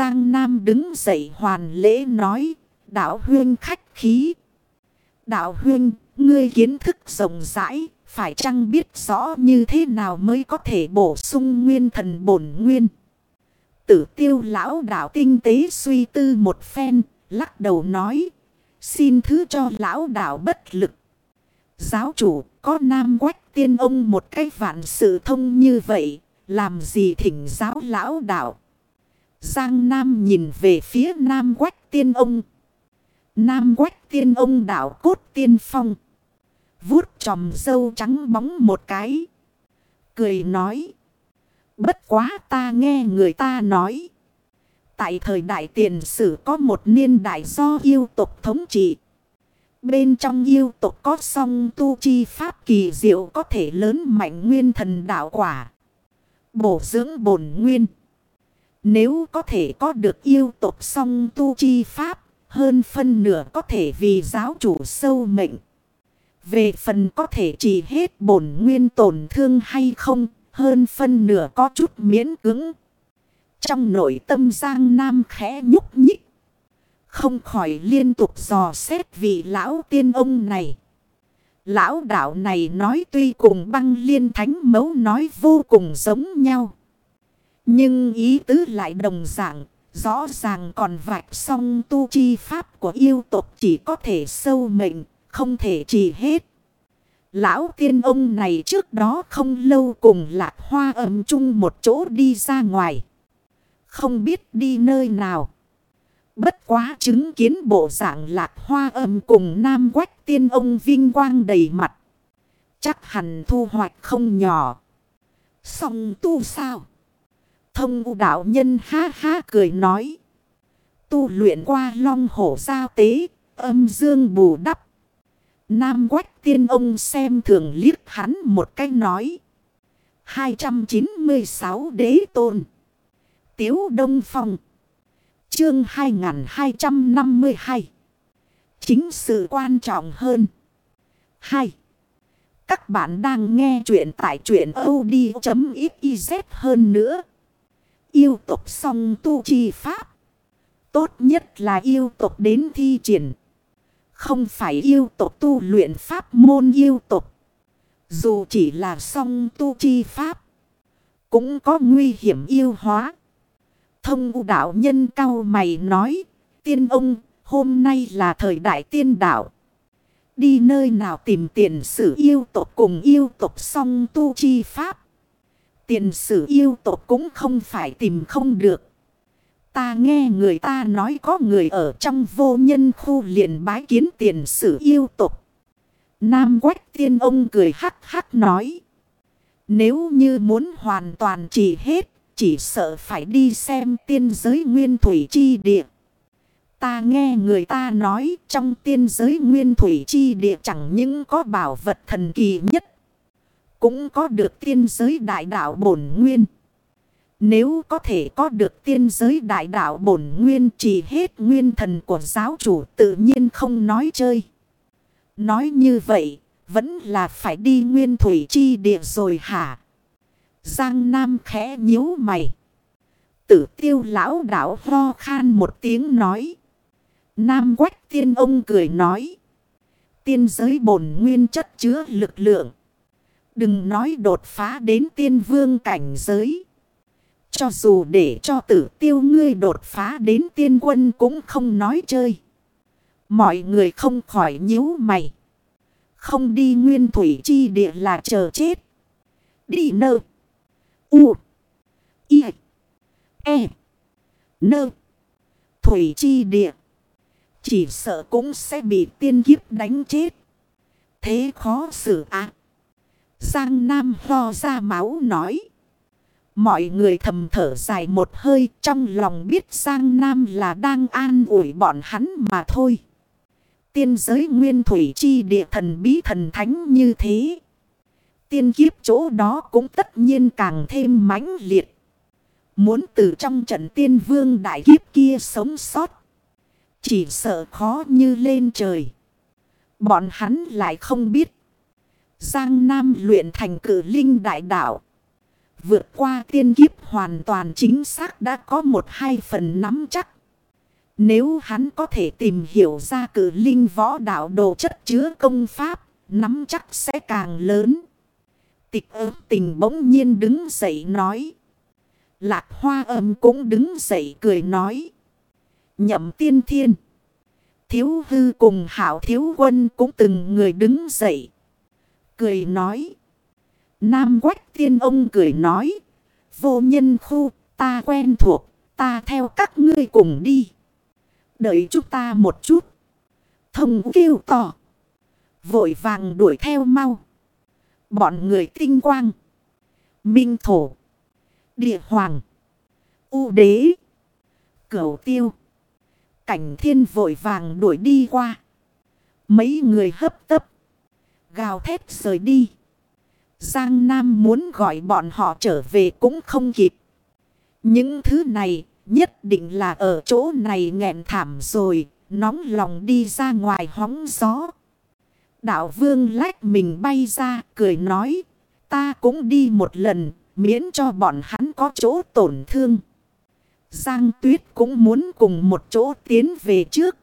Giang Nam đứng dậy hoàn lễ nói. Đạo huyên khách khí. Đạo huyên, ngươi kiến thức rộng rãi. Phải chăng biết rõ như thế nào mới có thể bổ sung nguyên thần bổn nguyên. Tử tiêu lão đạo tinh tế suy tư một phen. Lắc đầu nói. Xin thứ cho lão đạo bất lực. Giáo chủ có nam quách tiên ông một cái vạn sự thông như vậy. Làm gì thỉnh giáo lão đạo. Giang Nam nhìn về phía Nam Quách Tiên Ông. Nam Quách Tiên Ông đảo cốt tiên phong. Vút tròm dâu trắng bóng một cái. Cười nói. Bất quá ta nghe người ta nói. Tại thời đại tiền sử có một niên đại do yêu tục thống trị. Bên trong yêu tục có song tu chi pháp kỳ diệu có thể lớn mạnh nguyên thần đạo quả. Bổ dưỡng bổn nguyên. Nếu có thể có được yêu tộc song tu chi pháp, hơn phân nửa có thể vì giáo chủ sâu mệnh. Về phần có thể chỉ hết bổn nguyên tổn thương hay không, hơn phân nửa có chút miễn cứng. Trong nội tâm Giang Nam khẽ nhúc nhích. Không khỏi liên tục dò xét vị lão tiên ông này. Lão đạo này nói tuy cùng băng liên thánh mấu nói vô cùng giống nhau. Nhưng ý tứ lại đồng dạng, rõ ràng còn vạch xong tu chi pháp của yêu tộc chỉ có thể sâu mệnh, không thể trì hết. Lão tiên ông này trước đó không lâu cùng lạc hoa ấm chung một chỗ đi ra ngoài. Không biết đi nơi nào. Bất quá chứng kiến bộ dạng lạc hoa âm cùng nam quách tiên ông vinh quang đầy mặt. Chắc hẳn thu hoạch không nhỏ. Xong tu sao? Thông u đạo nhân ha ha cười nói. Tu luyện qua long hổ giao tế, âm dương bù đắp. Nam quách tiên ông xem thường liếc hắn một cái nói. 296 đế tôn. Tiếu Đông Phong. Chương 2252. Chính sự quan trọng hơn. 2. Các bạn đang nghe chuyện tại chuyện od.xyz hơn nữa. Yêu tục song tu chi pháp. Tốt nhất là yêu tục đến thi triển. Không phải yêu tục tu luyện pháp môn yêu tục. Dù chỉ là song tu chi pháp. Cũng có nguy hiểm yêu hóa. Thông u đạo nhân cao mày nói. Tiên ông, hôm nay là thời đại tiên đạo. Đi nơi nào tìm tiền sử yêu tục cùng yêu tục song tu chi pháp. Tiền sử yêu tộc cũng không phải tìm không được. Ta nghe người ta nói có người ở trong vô nhân khu liền bái kiến tiền sử yêu tộc. Nam quách tiên ông cười hắc hắc nói. Nếu như muốn hoàn toàn chỉ hết, chỉ sợ phải đi xem tiên giới nguyên thủy chi địa. Ta nghe người ta nói trong tiên giới nguyên thủy chi địa chẳng những có bảo vật thần kỳ nhất cũng có được tiên giới đại đạo bổn nguyên. Nếu có thể có được tiên giới đại đạo bổn nguyên chỉ hết nguyên thần của giáo chủ tự nhiên không nói chơi. Nói như vậy, vẫn là phải đi nguyên thủy chi địa rồi hả? Giang Nam khẽ nhíu mày. Tử tiêu lão đảo ho khan một tiếng nói. Nam quách tiên ông cười nói. Tiên giới bổn nguyên chất chứa lực lượng. Đừng nói đột phá đến tiên vương cảnh giới. Cho dù để cho tử tiêu ngươi đột phá đến tiên quân cũng không nói chơi. Mọi người không khỏi nhíu mày. Không đi nguyên thủy chi địa là chờ chết. Đi nơ. U. Y. E. Nơ. Thủy chi địa. Chỉ sợ cũng sẽ bị tiên kiếp đánh chết. Thế khó xử ác. Giang Nam ho ra máu nói. Mọi người thầm thở dài một hơi, trong lòng biết Giang Nam là đang an ủi bọn hắn mà thôi. Tiên giới nguyên thủy chi địa thần bí thần thánh như thế. Tiên kiếp chỗ đó cũng tất nhiên càng thêm mãnh liệt. Muốn từ trong trận tiên vương đại kiếp kia sống sót. Chỉ sợ khó như lên trời. Bọn hắn lại không biết. Giang Nam luyện thành cử linh đại đạo. Vượt qua tiên kiếp hoàn toàn chính xác đã có một hai phần nắm chắc. Nếu hắn có thể tìm hiểu ra cử linh võ đạo đồ chất chứa công pháp, nắm chắc sẽ càng lớn. Tịch ớt tình bỗng nhiên đứng dậy nói. Lạc hoa âm cũng đứng dậy cười nói. Nhậm tiên thiên. Thiếu hư cùng hảo thiếu quân cũng từng người đứng dậy. Cười nói. Nam quách tiên ông cười nói. Vô nhân khu, ta quen thuộc. Ta theo các ngươi cùng đi. Đợi chúng ta một chút. Thông kêu tỏ. Vội vàng đuổi theo mau. Bọn người tinh quang. Minh thổ. Địa hoàng. U đế. Cửu tiêu. Cảnh thiên vội vàng đuổi đi qua. Mấy người hấp tấp. Gào thét rời đi. Giang Nam muốn gọi bọn họ trở về cũng không kịp. Những thứ này nhất định là ở chỗ này nghẹn thảm rồi. Nóng lòng đi ra ngoài hóng gió. Đạo vương lách mình bay ra, cười nói. Ta cũng đi một lần, miễn cho bọn hắn có chỗ tổn thương. Giang Tuyết cũng muốn cùng một chỗ tiến về trước.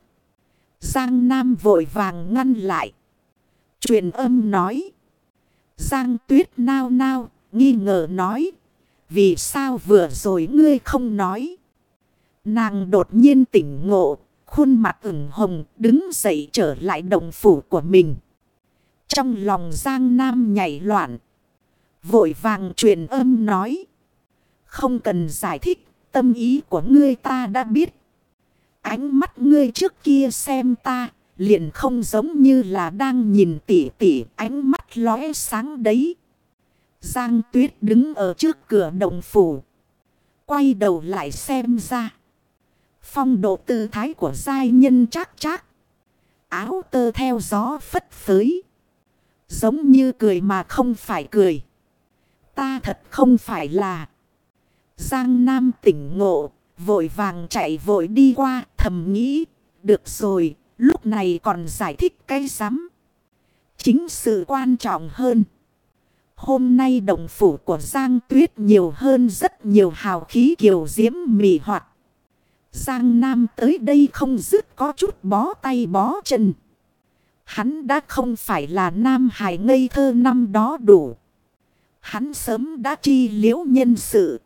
Giang Nam vội vàng ngăn lại. Truyền âm nói. Giang Tuyết nao nao, nghi ngờ nói. Vì sao vừa rồi ngươi không nói? Nàng đột nhiên tỉnh ngộ, khuôn mặt ửng hồng, đứng dậy trở lại đồng phủ của mình. Trong lòng Giang Nam nhảy loạn. Vội vàng truyền âm nói. Không cần giải thích, tâm ý của ngươi ta đã biết. Ánh mắt ngươi trước kia xem ta, liền không giống như là đang nhìn tỉ tỉ ánh mắt lóe sáng đấy. Giang tuyết đứng ở trước cửa động phủ. Quay đầu lại xem ra. Phong độ tư thái của giai nhân chắc chắc. Áo tơ theo gió phất phới. Giống như cười mà không phải cười. Ta thật không phải là. Giang Nam tỉnh ngộ, vội vàng chạy vội đi qua, thầm nghĩ. Được rồi, lúc này còn giải thích cái rắm Chính sự quan trọng hơn. Hôm nay đồng phủ của Giang Tuyết nhiều hơn rất nhiều hào khí kiều diễm mị hoạt. Giang Nam tới đây không dứt có chút bó tay bó chân. Hắn đã không phải là Nam Hải ngây thơ năm đó đủ. Hắn sớm đã chi liễu nhân sự.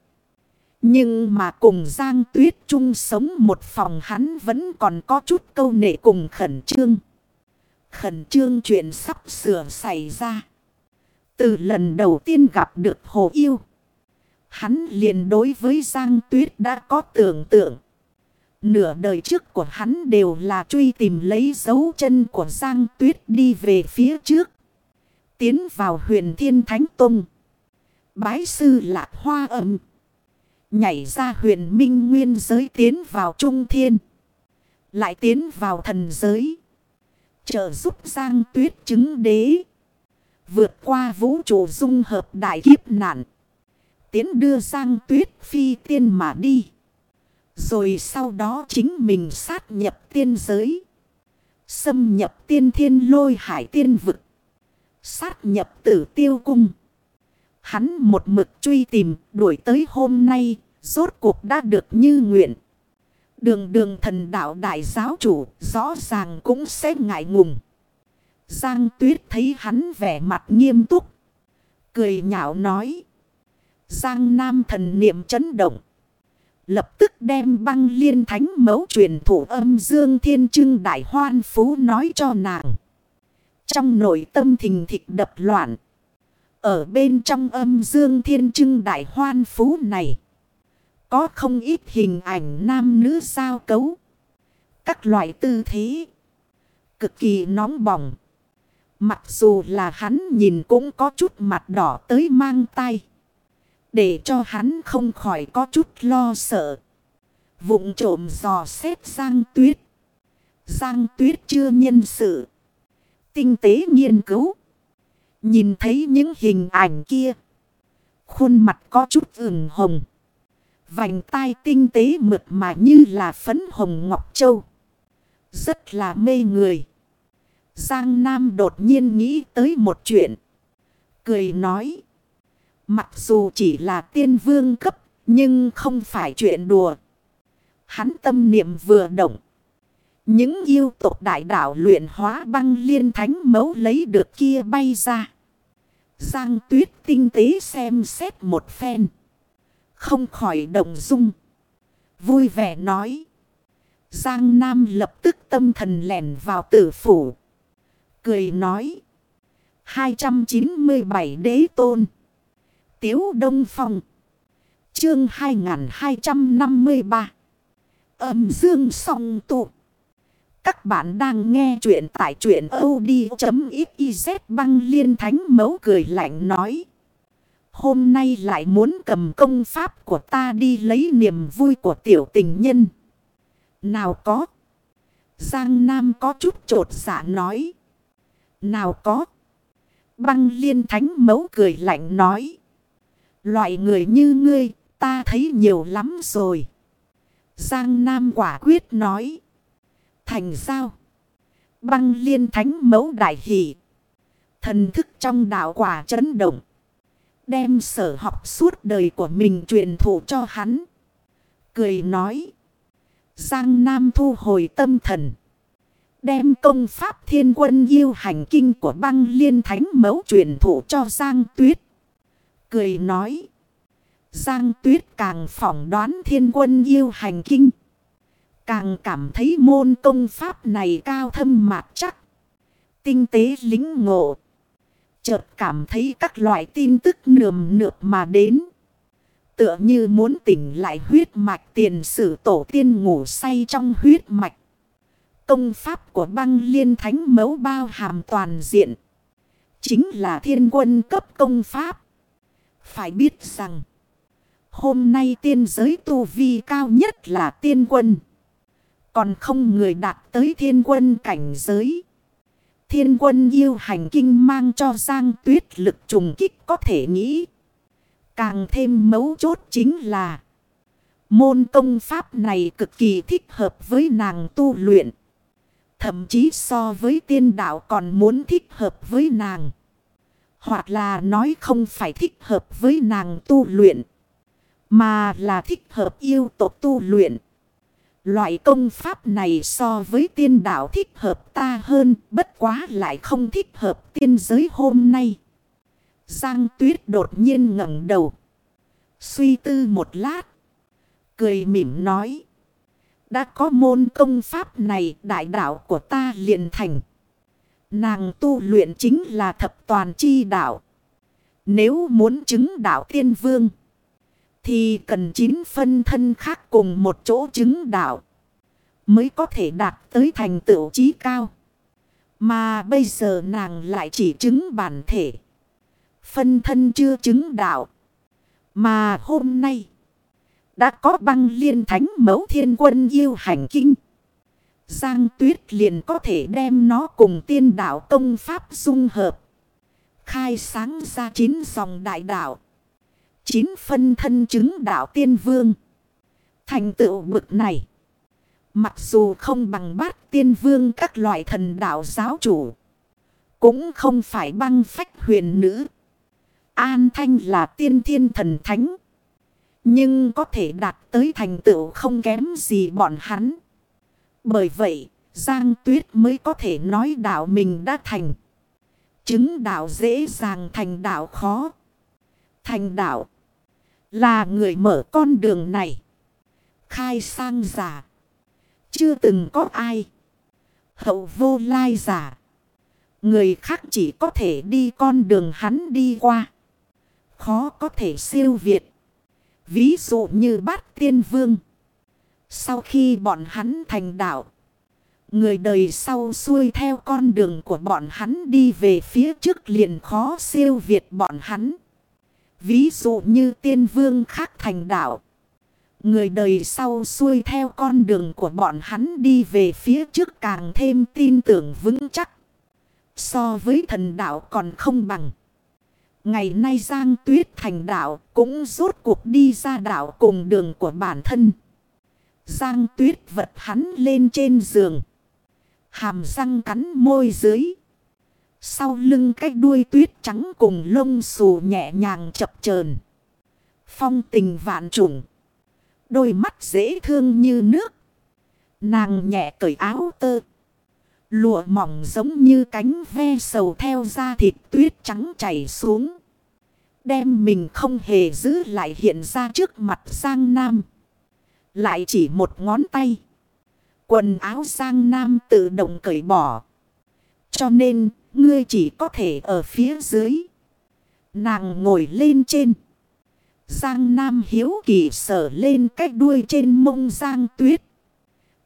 Nhưng mà cùng Giang Tuyết chung sống một phòng hắn vẫn còn có chút câu nệ cùng khẩn trương. Khẩn trương chuyện sắp sửa xảy ra. Từ lần đầu tiên gặp được Hồ Yêu. Hắn liền đối với Giang Tuyết đã có tưởng tượng. Nửa đời trước của hắn đều là truy tìm lấy dấu chân của Giang Tuyết đi về phía trước. Tiến vào huyền thiên thánh tông. Bái sư lạc hoa Ẩm. Nhảy ra huyền minh nguyên giới tiến vào trung thiên. Lại tiến vào thần giới. Trợ giúp Giang Tuyết chứng đế. Vượt qua vũ trụ dung hợp đại kiếp nạn. Tiến đưa Giang Tuyết phi tiên mà đi. Rồi sau đó chính mình sát nhập tiên giới. Xâm nhập tiên thiên lôi hải tiên vực. Sát nhập tử tiêu cung. Hắn một mực truy tìm, đuổi tới hôm nay. Rốt cuộc đã được như nguyện. Đường đường thần đạo đại giáo chủ, rõ ràng cũng sẽ ngại ngùng. Giang tuyết thấy hắn vẻ mặt nghiêm túc. Cười nhạo nói. Giang nam thần niệm chấn động. Lập tức đem băng liên thánh mẫu truyền thủ âm dương thiên trưng đại hoan phú nói cho nàng. Trong nội tâm thình thịch đập loạn. Ở bên trong âm dương thiên trưng đại hoan phú này. Có không ít hình ảnh nam nữ sao cấu. Các loại tư thế. Cực kỳ nóng bỏng. Mặc dù là hắn nhìn cũng có chút mặt đỏ tới mang tay. Để cho hắn không khỏi có chút lo sợ. Vụng trộm dò xét Giang Tuyết. Giang Tuyết chưa nhân sự. Tinh tế nghiên cứu. Nhìn thấy những hình ảnh kia. Khuôn mặt có chút ửng hồng. Vành tai tinh tế mượt mà như là phấn hồng ngọc châu. Rất là mê người. Giang Nam đột nhiên nghĩ tới một chuyện. Cười nói. Mặc dù chỉ là tiên vương cấp, nhưng không phải chuyện đùa. Hắn tâm niệm vừa động. Những yêu tộc đại đạo luyện hóa băng liên thánh mấu lấy được kia bay ra. Giang tuyết tinh tế xem xét một phen. Không khỏi động dung. Vui vẻ nói. Giang Nam lập tức tâm thần lẻn vào tử phủ. Cười nói. 297 đế tôn. Tiếu Đông Phong. Chương 2253. Âm dương song tụ. Các bạn đang nghe chuyện tại chuyện od.xyz băng liên thánh mấu cười lạnh nói. Hôm nay lại muốn cầm công pháp của ta đi lấy niềm vui của tiểu tình nhân. Nào có. Giang Nam có chút trột dạ nói. Nào có. Băng liên thánh mấu cười lạnh nói. Loại người như ngươi, ta thấy nhiều lắm rồi. Giang Nam quả quyết nói. Thành sao? Băng liên thánh mẫu đại hỷ. Thần thức trong đạo quả chấn động. Đem sở học suốt đời của mình truyền thụ cho hắn. Cười nói. Giang Nam thu hồi tâm thần. Đem công pháp thiên quân yêu hành kinh của băng liên thánh mẫu truyền thụ cho Giang Tuyết. Cười nói. Giang Tuyết càng phỏng đoán thiên quân yêu hành kinh. Càng cảm thấy môn công pháp này cao thâm mạc chắc. Tinh tế lính ngộ. Chợt cảm thấy các loại tin tức nườm nượp mà đến. Tựa như muốn tỉnh lại huyết mạch tiền sử tổ tiên ngủ say trong huyết mạch. Công pháp của băng liên thánh mấu bao hàm toàn diện. Chính là thiên quân cấp công pháp. Phải biết rằng. Hôm nay tiên giới tu vi cao nhất là tiên quân. Còn không người đạt tới thiên quân cảnh giới. Thiên quân yêu hành kinh mang cho Giang Tuyết lực trùng kích có thể nghĩ. Càng thêm mấu chốt chính là. Môn công pháp này cực kỳ thích hợp với nàng tu luyện. Thậm chí so với tiên đạo còn muốn thích hợp với nàng. Hoặc là nói không phải thích hợp với nàng tu luyện. Mà là thích hợp yêu tộc tu luyện. Loại công pháp này so với tiên đạo thích hợp ta hơn, bất quá lại không thích hợp tiên giới hôm nay. Giang tuyết đột nhiên ngẩng đầu. Suy tư một lát. Cười mỉm nói. Đã có môn công pháp này đại đạo của ta liền thành. Nàng tu luyện chính là thập toàn chi đạo. Nếu muốn chứng đạo tiên vương. Thì cần chín phân thân khác cùng một chỗ chứng đạo. Mới có thể đạt tới thành tựu trí cao. Mà bây giờ nàng lại chỉ chứng bản thể. Phân thân chưa chứng đạo. Mà hôm nay. Đã có băng liên thánh mẫu thiên quân yêu hành kinh. Giang tuyết liền có thể đem nó cùng tiên đạo công pháp dung hợp. Khai sáng ra chín dòng đại đạo. Chín phân thân chứng đạo tiên vương. Thành tựu bực này. Mặc dù không bằng bát tiên vương các loại thần đạo giáo chủ. Cũng không phải băng phách huyền nữ. An thanh là tiên thiên thần thánh. Nhưng có thể đạt tới thành tựu không kém gì bọn hắn. Bởi vậy, Giang Tuyết mới có thể nói đạo mình đã thành. Chứng đạo dễ dàng thành đạo khó. Thành đạo là người mở con đường này. Khai sang giả. Chưa từng có ai. Hậu vô lai giả. Người khác chỉ có thể đi con đường hắn đi qua. Khó có thể siêu việt. Ví dụ như bát tiên vương. Sau khi bọn hắn thành đạo. Người đời sau xuôi theo con đường của bọn hắn đi về phía trước liền khó siêu việt bọn hắn. Ví dụ như tiên vương khác thành đạo. Người đời sau xuôi theo con đường của bọn hắn đi về phía trước càng thêm tin tưởng vững chắc. So với thần đạo còn không bằng. Ngày nay Giang Tuyết thành đạo cũng rốt cuộc đi ra đạo cùng đường của bản thân. Giang Tuyết vật hắn lên trên giường. Hàm răng cắn môi dưới. Sau lưng cái đuôi tuyết trắng cùng lông xù nhẹ nhàng chập chờn Phong tình vạn trùng. Đôi mắt dễ thương như nước. Nàng nhẹ cởi áo tơ. Lụa mỏng giống như cánh ve sầu theo da thịt tuyết trắng chảy xuống. Đem mình không hề giữ lại hiện ra trước mặt Giang Nam. Lại chỉ một ngón tay. Quần áo Giang Nam tự động cởi bỏ. Cho nên, ngươi chỉ có thể ở phía dưới. Nàng ngồi lên trên. Giang Nam hiếu kỳ sở lên cái đuôi trên mông Giang Tuyết.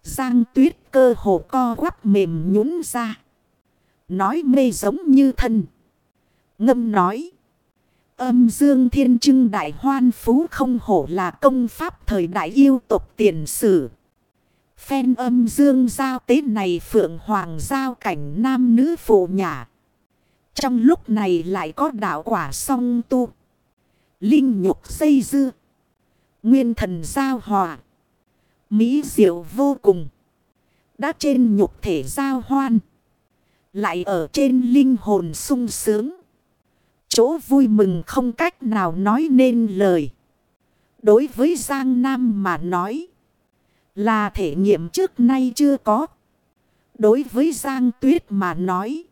Giang Tuyết cơ hồ co quắp mềm nhũn ra. Nói mê giống như thân. Ngâm nói. Âm dương thiên trưng đại hoan phú không hổ là công pháp thời đại yêu tộc tiền sử. Phen âm dương giao tế này phượng hoàng giao cảnh nam nữ phụ nhà. Trong lúc này lại có đạo quả song tu. Linh nhục xây dư Nguyên thần giao hòa. Mỹ diệu vô cùng. Đã trên nhục thể giao hoan. Lại ở trên linh hồn sung sướng. Chỗ vui mừng không cách nào nói nên lời. Đối với Giang Nam mà nói. Là thể nghiệm trước nay chưa có. Đối với Giang Tuyết mà nói.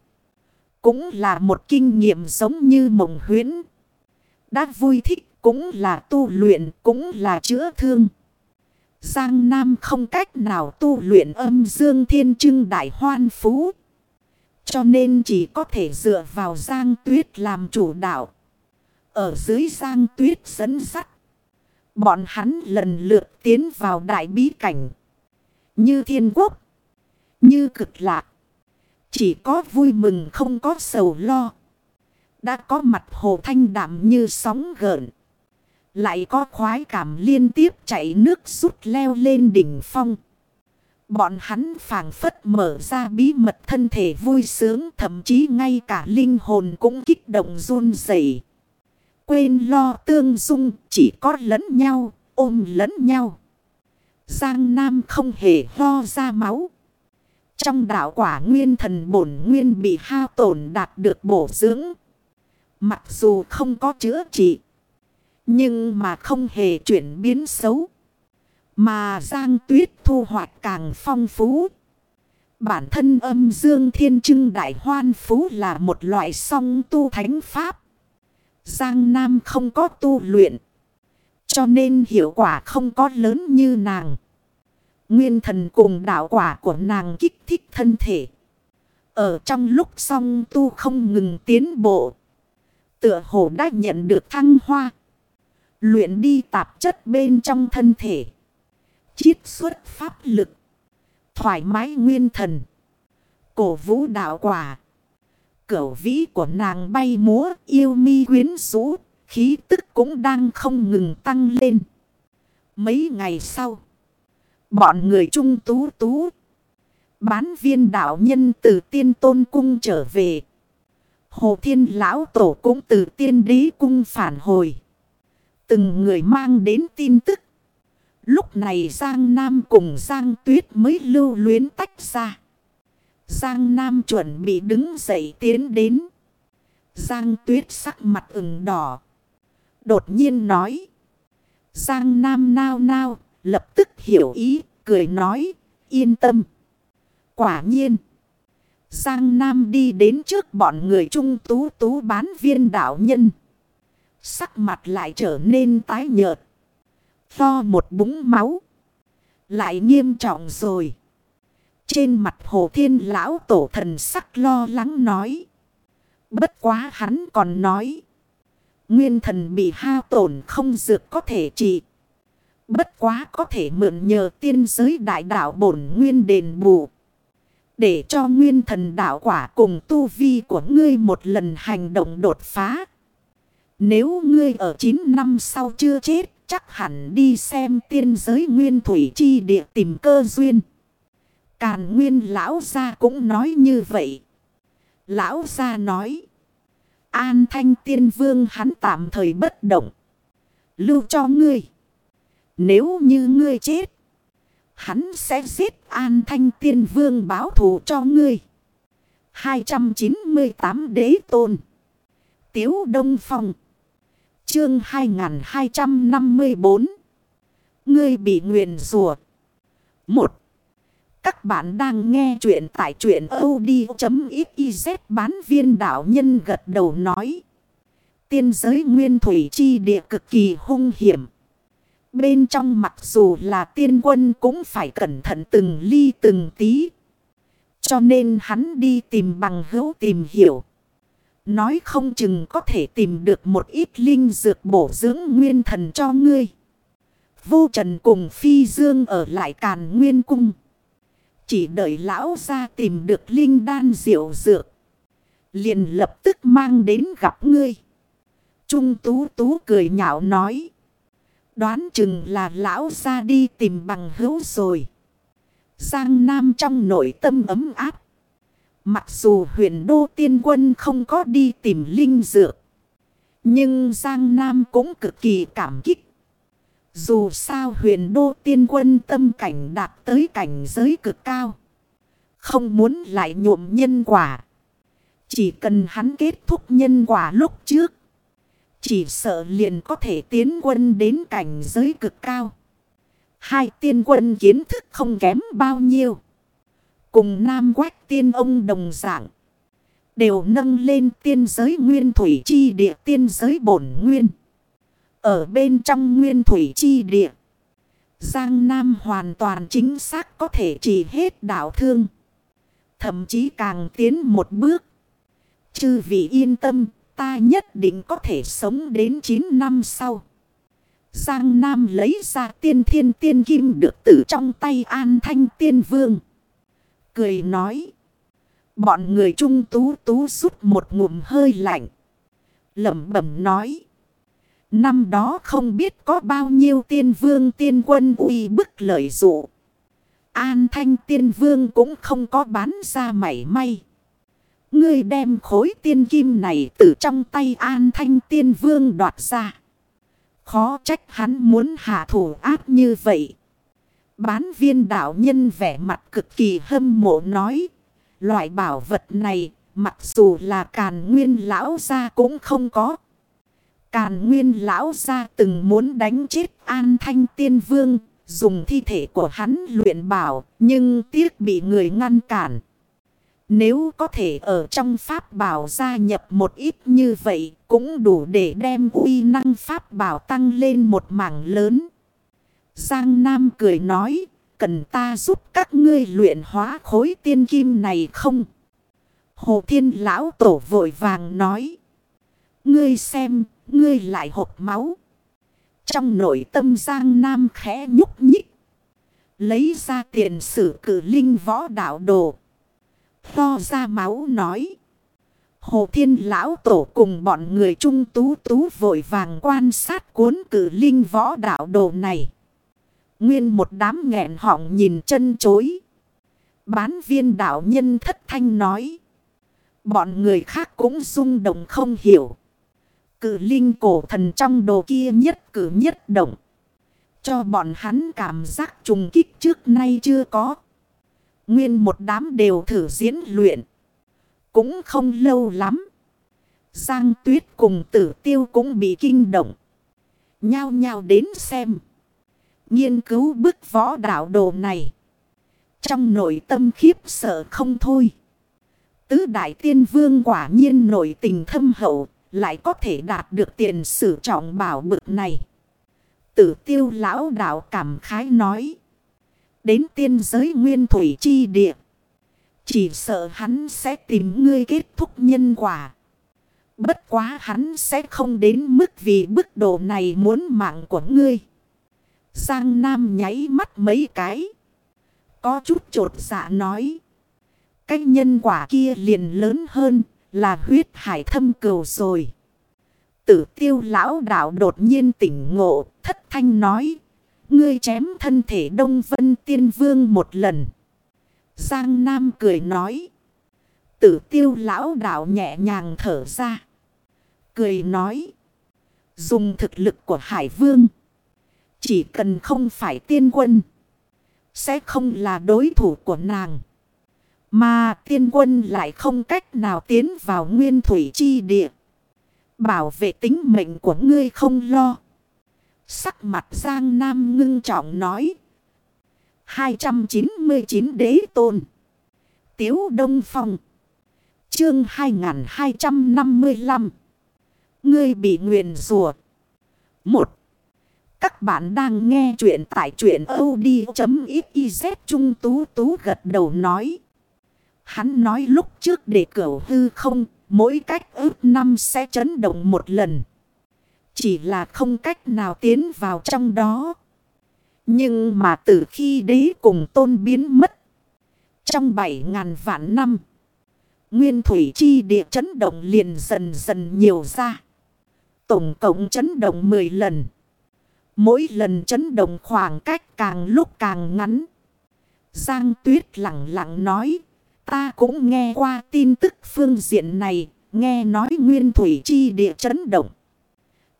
Cũng là một kinh nghiệm giống như mộng huyễn. Đã vui thích, cũng là tu luyện, cũng là chữa thương. Giang Nam không cách nào tu luyện âm dương thiên trưng đại hoan phú. Cho nên chỉ có thể dựa vào Giang Tuyết làm chủ đạo. Ở dưới Giang Tuyết dẫn sắt. Bọn hắn lần lượt tiến vào đại bí cảnh. Như thiên quốc. Như cực lạc. Chỉ có vui mừng không có sầu lo. Đã có mặt hồ thanh đạm như sóng gợn. Lại có khoái cảm liên tiếp chạy nước rút leo lên đỉnh phong. Bọn hắn phảng phất mở ra bí mật thân thể vui sướng, thậm chí ngay cả linh hồn cũng kích động run rẩy. Quên lo tương dung chỉ có lẫn nhau, ôm lẫn nhau. Giang Nam không hề ho ra máu. Trong đạo quả nguyên thần bổn nguyên bị hao tổn đạt được bổ dưỡng. Mặc dù không có chữa trị. Nhưng mà không hề chuyển biến xấu. Mà Giang Tuyết thu hoạch càng phong phú. Bản thân âm dương thiên trưng đại hoan phú là một loại song tu thánh pháp. Giang Nam không có tu luyện. Cho nên hiệu quả không có lớn như nàng. Nguyên thần cùng đạo quả của nàng kích thích thân thể. Ở trong lúc song tu không ngừng tiến bộ. Tựa hồ đã nhận được thăng hoa. Luyện đi tạp chất bên trong thân thể. Chiết xuất pháp lực. Thoải mái nguyên thần. Cổ vũ đạo quả. Cửu vĩ của nàng bay múa yêu mi quyến rũ. Khí tức cũng đang không ngừng tăng lên. Mấy ngày sau. Bọn người trung tú tú. Bán viên đạo nhân từ tiên tôn cung trở về. Hồ thiên lão tổ cũng từ tiên đế cung phản hồi. Từng người mang đến tin tức. Lúc này Giang Nam cùng Giang Tuyết mới lưu luyến tách ra. Giang Nam chuẩn bị đứng dậy tiến đến. Giang Tuyết sắc mặt ửng đỏ. Đột nhiên nói. Giang Nam nao nao, lập tức hiểu ý, cười nói, yên tâm. Quả nhiên. Giang Nam đi đến trước bọn người trung tú tú bán viên đạo nhân. Sắc mặt lại trở nên tái nhợt. Tho một búng máu. Lại nghiêm trọng rồi. Trên mặt hồ thiên lão tổ thần sắc lo lắng nói. Bất quá hắn còn nói. Nguyên thần bị hao tổn không dược có thể trị. Bất quá có thể mượn nhờ tiên giới đại đạo bổn nguyên đền bù. Để cho nguyên thần đạo quả cùng tu vi của ngươi một lần hành động đột phá. Nếu ngươi ở 9 năm sau chưa chết, chắc hẳn đi xem tiên giới nguyên thủy chi địa tìm cơ duyên. Càn nguyên lão gia cũng nói như vậy. Lão gia nói. An thanh tiên vương hắn tạm thời bất động. Lưu cho ngươi. Nếu như ngươi chết. Hắn sẽ giết an thanh tiên vương báo thù cho ngươi. 298 đế tôn. Tiếu Đông Phong. Chương 2254. Ngươi bị nguyện rùa. 1. Các bạn đang nghe chuyện tại truyện od.xyz bán viên đảo nhân gật đầu nói. Tiên giới nguyên thủy chi địa cực kỳ hung hiểm. Bên trong mặc dù là tiên quân cũng phải cẩn thận từng ly từng tí. Cho nên hắn đi tìm bằng hữu tìm hiểu. Nói không chừng có thể tìm được một ít linh dược bổ dưỡng nguyên thần cho ngươi. Vô trần cùng phi dương ở lại càn nguyên cung. Chỉ đợi lão ra tìm được linh đan diệu dược. Liền lập tức mang đến gặp ngươi. Trung tú tú cười nhạo nói. Đoán chừng là lão ra đi tìm bằng hữu rồi. Giang Nam trong nội tâm ấm áp. Mặc dù huyền đô tiên quân không có đi tìm linh dược. Nhưng Giang Nam cũng cực kỳ cảm kích. Dù sao huyền đô tiên quân tâm cảnh đạt tới cảnh giới cực cao. Không muốn lại nhuộm nhân quả. Chỉ cần hắn kết thúc nhân quả lúc trước. Chỉ sợ liền có thể tiến quân đến cảnh giới cực cao. Hai tiên quân kiến thức không kém bao nhiêu. Cùng Nam Quách tiên ông đồng dạng. Đều nâng lên tiên giới nguyên thủy chi địa, tiên giới bổn nguyên. Ở bên trong nguyên thủy chi địa. Giang Nam hoàn toàn chính xác có thể chỉ hết đạo thương. Thậm chí càng tiến một bước. Chư vị yên tâm, ta nhất định có thể sống đến 9 năm sau. Giang Nam lấy ra tiên thiên tiên kim được từ trong tay an thanh tiên vương. Cười nói. Bọn người trung tú tú rút một ngụm hơi lạnh. Lẩm bẩm nói. Năm đó không biết có bao nhiêu tiên vương tiên quân uy bức lợi dụ. An thanh tiên vương cũng không có bán ra mảy may. Ngươi đem khối tiên kim này từ trong tay an thanh tiên vương đoạt ra. Khó trách hắn muốn hạ thủ ác như vậy. Bán viên đạo nhân vẻ mặt cực kỳ hâm mộ nói. Loại bảo vật này, mặc dù là càn nguyên lão gia cũng không có. Càn nguyên lão gia từng muốn đánh chết an thanh tiên vương. Dùng thi thể của hắn luyện bảo nhưng tiếc bị người ngăn cản. Nếu có thể ở trong pháp bảo gia nhập một ít như vậy cũng đủ để đem uy năng pháp bảo tăng lên một mảng lớn. Giang Nam cười nói, cần ta giúp các ngươi luyện hóa khối tiên kim này không? Hồ Thiên Lão Tổ vội vàng nói. Ngươi xem, ngươi lại hộp máu. Trong nội tâm Giang Nam khẽ nhúc nhích. Lấy ra tiền sử cử linh võ đạo đồ. Tho ra máu nói. Hồ Thiên Lão Tổ cùng bọn người trung tú tú vội vàng quan sát cuốn cử linh võ đạo đồ này. Nguyên một đám nghẹn họng nhìn chân chối. Bán viên đạo nhân thất thanh nói. Bọn người khác cũng rung động không hiểu. Cử linh cổ thần trong đồ kia nhất cử nhất động. Cho bọn hắn cảm giác trùng kích trước nay chưa có. Nguyên một đám đều thử diễn luyện. Cũng không lâu lắm. Giang tuyết cùng tử tiêu cũng bị kinh động. Nhao nhao đến xem. Nghiên cứu bức võ đạo đồ này. Trong nội tâm khiếp sợ không thôi. Tứ đại tiên vương quả nhiên nổi tình thâm hậu. Lại có thể đạt được tiền sử trọng bảo bực này. Tử tiêu lão đạo cảm khái nói. Đến tiên giới nguyên thủy chi địa. Chỉ sợ hắn sẽ tìm ngươi kết thúc nhân quả. Bất quá hắn sẽ không đến mức vì bức độ này muốn mạng của ngươi. Giang Nam nháy mắt mấy cái. Có chút trột dạ nói. Cái nhân quả kia liền lớn hơn là huyết hải thâm cầu rồi. Tử tiêu lão đạo đột nhiên tỉnh ngộ, thất thanh nói. Ngươi chém thân thể Đông Vân Tiên Vương một lần. Giang Nam cười nói. Tử tiêu lão đạo nhẹ nhàng thở ra. Cười nói. Dùng thực lực của Hải Vương. Chỉ cần không phải tiên quân. Sẽ không là đối thủ của nàng. Mà tiên quân lại không cách nào tiến vào nguyên thủy chi địa. Bảo vệ tính mệnh của ngươi không lo. Sắc mặt Giang Nam ngưng trọng nói. 299 đế tôn. Tiếu Đông Phong. Chương 2255. Ngươi bị nguyền rùa. 1. Các bạn đang nghe chuyện tại chuyện od.xyz Trung Tú Tú gật đầu nói. Hắn nói lúc trước để cửu hư không, mỗi cách ước năm sẽ chấn động một lần. Chỉ là không cách nào tiến vào trong đó. Nhưng mà từ khi đế cùng tôn biến mất. Trong bảy ngàn vạn năm. Nguyên thủy chi địa chấn động liền dần dần nhiều ra. Tổng cộng chấn động 10 lần. Mỗi lần chấn động khoảng cách càng lúc càng ngắn. Giang Tuyết lặng lặng nói. Ta cũng nghe qua tin tức phương diện này. Nghe nói nguyên thủy chi địa chấn động.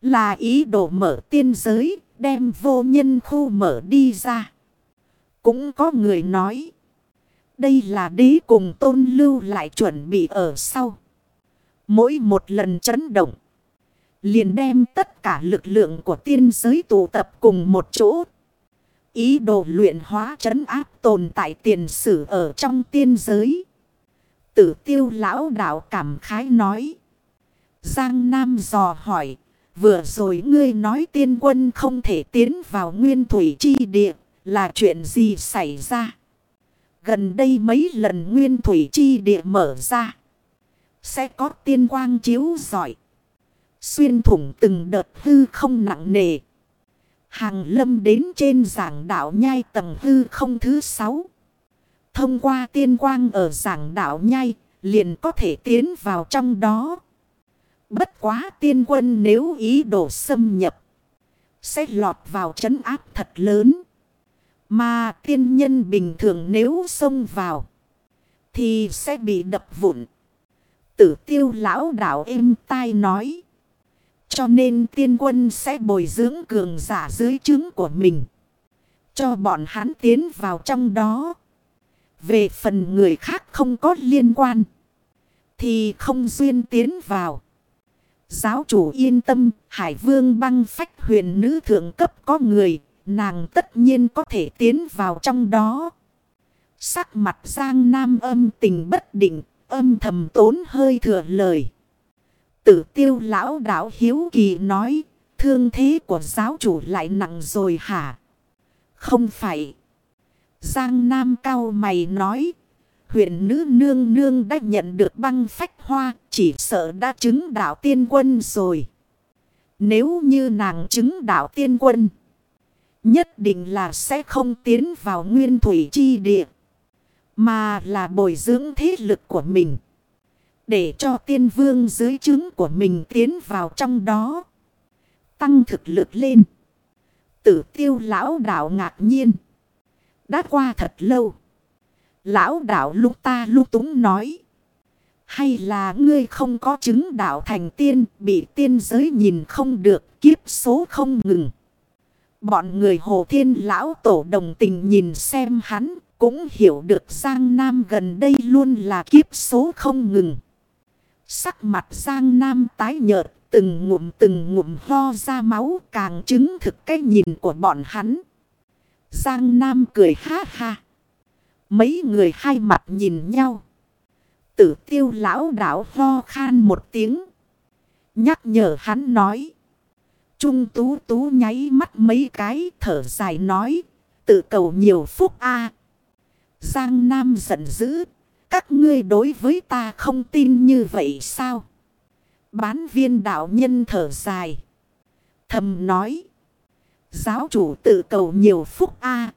Là ý đồ mở tiên giới. Đem vô nhân khu mở đi ra. Cũng có người nói. Đây là đế cùng tôn lưu lại chuẩn bị ở sau. Mỗi một lần chấn động. Liền đem tất cả lực lượng của tiên giới tụ tập cùng một chỗ. Ý đồ luyện hóa chấn áp tồn tại tiền sử ở trong tiên giới. Tử tiêu lão đạo cảm khái nói. Giang Nam dò hỏi. Vừa rồi ngươi nói tiên quân không thể tiến vào nguyên thủy chi địa. Là chuyện gì xảy ra? Gần đây mấy lần nguyên thủy chi địa mở ra. Sẽ có tiên quang chiếu giỏi. Xuyên thủng từng đợt hư không nặng nề. Hàng lâm đến trên giảng đạo nhai tầng hư không thứ sáu. Thông qua tiên quang ở giảng đạo nhai, liền có thể tiến vào trong đó. Bất quá tiên quân nếu ý đồ xâm nhập, sẽ lọt vào trấn áp thật lớn. Mà tiên nhân bình thường nếu xông vào, thì sẽ bị đập vụn. Tử tiêu lão đạo êm tai nói. Cho nên tiên quân sẽ bồi dưỡng cường giả dưới chứng của mình. Cho bọn hắn tiến vào trong đó. Về phần người khác không có liên quan. Thì không duyên tiến vào. Giáo chủ yên tâm, Hải Vương băng phách huyền nữ thượng cấp có người, nàng tất nhiên có thể tiến vào trong đó. Sắc mặt Giang Nam âm tình bất định, âm thầm tốn hơi thừa lời. Tử tiêu lão đạo hiếu kỳ nói, thương thế của giáo chủ lại nặng rồi hả? Không phải. Giang Nam cao mày nói, huyện nữ nương nương đã nhận được băng phách hoa, chỉ sợ đã chứng đạo tiên quân rồi. Nếu như nàng chứng đạo tiên quân, nhất định là sẽ không tiến vào nguyên thủy chi địa, mà là bồi dưỡng thế lực của mình. Để cho tiên vương dưới chứng của mình tiến vào trong đó. Tăng thực lực lên. Tử tiêu lão đạo ngạc nhiên. Đã qua thật lâu. Lão đạo lúc ta lúc túng nói. Hay là ngươi không có chứng đạo thành tiên, bị tiên giới nhìn không được, kiếp số không ngừng. Bọn người hồ thiên lão tổ đồng tình nhìn xem hắn, cũng hiểu được Giang Nam gần đây luôn là kiếp số không ngừng. Sắc mặt Giang Nam tái nhợt, từng ngụm từng ngụm ho ra máu càng chứng thực cái nhìn của bọn hắn. Giang Nam cười ha ha. Mấy người hai mặt nhìn nhau. Tử tiêu lão đảo ho khan một tiếng. Nhắc nhở hắn nói. Trung tú tú nháy mắt mấy cái thở dài nói. Tự cầu nhiều phúc a Giang Nam giận dữ các ngươi đối với ta không tin như vậy sao? Bán viên đạo nhân thở dài. Thầm nói. Giáo chủ tự cầu nhiều phúc a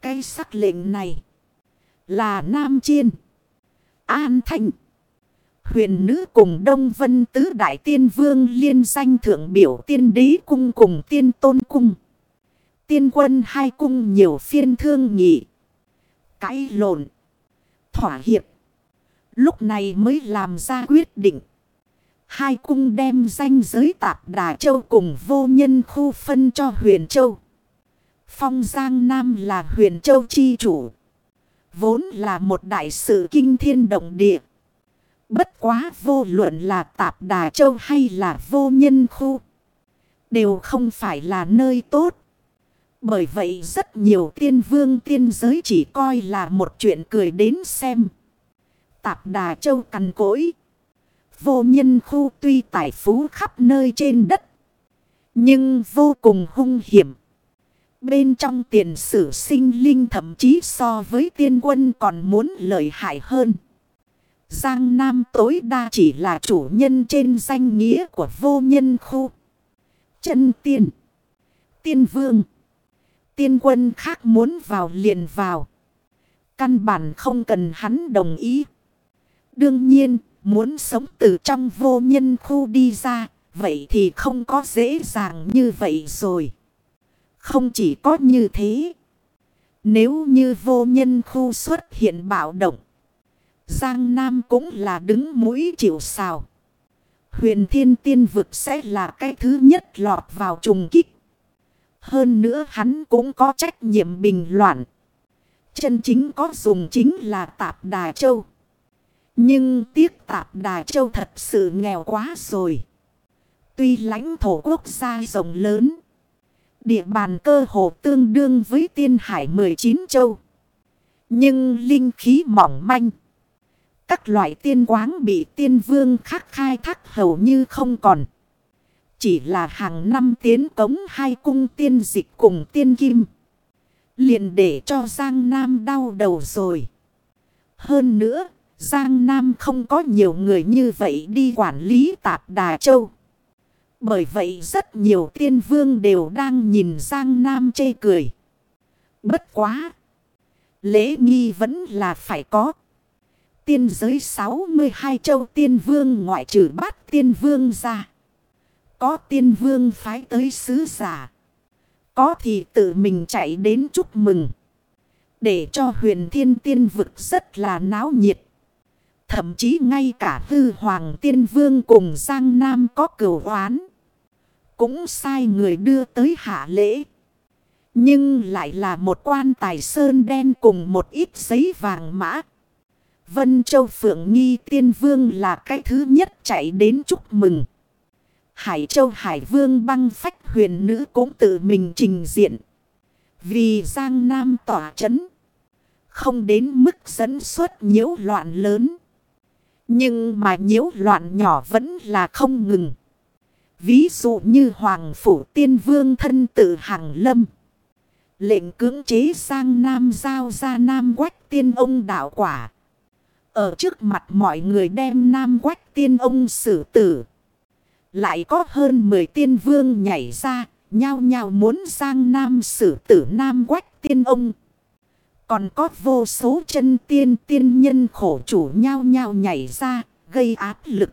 Cái sắc lệnh này. Là Nam Chiên. An Thanh. Huyền nữ cùng Đông Vân Tứ Đại Tiên Vương liên danh thượng biểu tiên đế cung cùng tiên tôn cung. Tiên quân hai cung nhiều phiên thương nghị. Cãi lộn thỏa hiệp. Lúc này mới làm ra quyết định. Hai cung đem danh giới tạp Đà Châu cùng vô nhân khu phân cho huyền Châu. Phong Giang Nam là huyền Châu chi chủ. Vốn là một đại sự kinh thiên động địa. Bất quá vô luận là tạp đà châu hay là vô nhân khu. Đều không phải là nơi tốt. Bởi vậy rất nhiều tiên vương tiên giới chỉ coi là một chuyện cười đến xem. Tạp đà châu cằn cỗi. Vô nhân khu tuy tài phú khắp nơi trên đất. Nhưng vô cùng hung hiểm. Bên trong tiền sử sinh linh thậm chí so với tiên quân còn muốn lợi hại hơn. Giang Nam tối đa chỉ là chủ nhân trên danh nghĩa của vô nhân khu. Chân tiên. Tiên vương. Tiên quân khác muốn vào liền vào. Căn bản không cần hắn đồng ý. Đương nhiên, muốn sống từ trong vô nhân khu đi ra, vậy thì không có dễ dàng như vậy rồi. Không chỉ có như thế. Nếu như vô nhân khu xuất hiện bạo động. Giang Nam cũng là đứng mũi chịu sào. Huyền thiên tiên vực sẽ là cái thứ nhất lọt vào trùng kích. Hơn nữa hắn cũng có trách nhiệm bình loạn. Chân chính có dùng chính là tạp đà châu. Nhưng tiếc tạp đà châu thật sự nghèo quá rồi. Tuy lãnh thổ quốc gia rộng lớn. Địa bàn cơ hồ tương đương với tiên hải 19 châu. Nhưng linh khí mỏng manh. Các loại tiên quáng bị tiên vương khắc khai thác hầu như không còn. Chỉ là hàng năm tiến cống hai cung tiên dịch cùng tiên kim. liền để cho Giang Nam đau đầu rồi. Hơn nữa, Giang Nam không có nhiều người như vậy đi quản lý tạp Đà Châu. Bởi vậy rất nhiều tiên vương đều đang nhìn Giang Nam chê cười. Bất quá! Lễ nghi vẫn là phải có. Tiên giới 62 châu tiên vương ngoại trừ bát tiên vương ra. Có tiên vương phái tới sứ giả. Có thì tự mình chạy đến chúc mừng. Để cho huyền thiên tiên vực rất là náo nhiệt. Thậm chí ngay cả hư hoàng tiên vương cùng Giang Nam có cửu oán. Cũng sai người đưa tới hạ lễ. Nhưng lại là một quan tài sơn đen cùng một ít giấy vàng mã. Vân Châu Phượng Nghi Tiên Vương là cái thứ nhất chạy đến chúc mừng. Hải Châu Hải Vương băng phách huyền nữ cũng tự mình trình diện. Vì Giang Nam tỏa chấn. Không đến mức dẫn xuất nhiễu loạn lớn. Nhưng mà nhiễu loạn nhỏ vẫn là không ngừng. Ví dụ như Hoàng Phủ Tiên Vương thân tự Hằng Lâm. Lệnh cưỡng chế sang Nam giao ra Nam quách tiên ông đạo quả. Ở trước mặt mọi người đem Nam quách tiên ông xử tử. Lại có hơn 10 tiên vương nhảy ra, nhau nhao muốn sang Nam xử tử Nam quách tiên ông. Còn có vô số chân tiên tiên nhân khổ chủ nhau nhao nhảy ra, gây áp lực.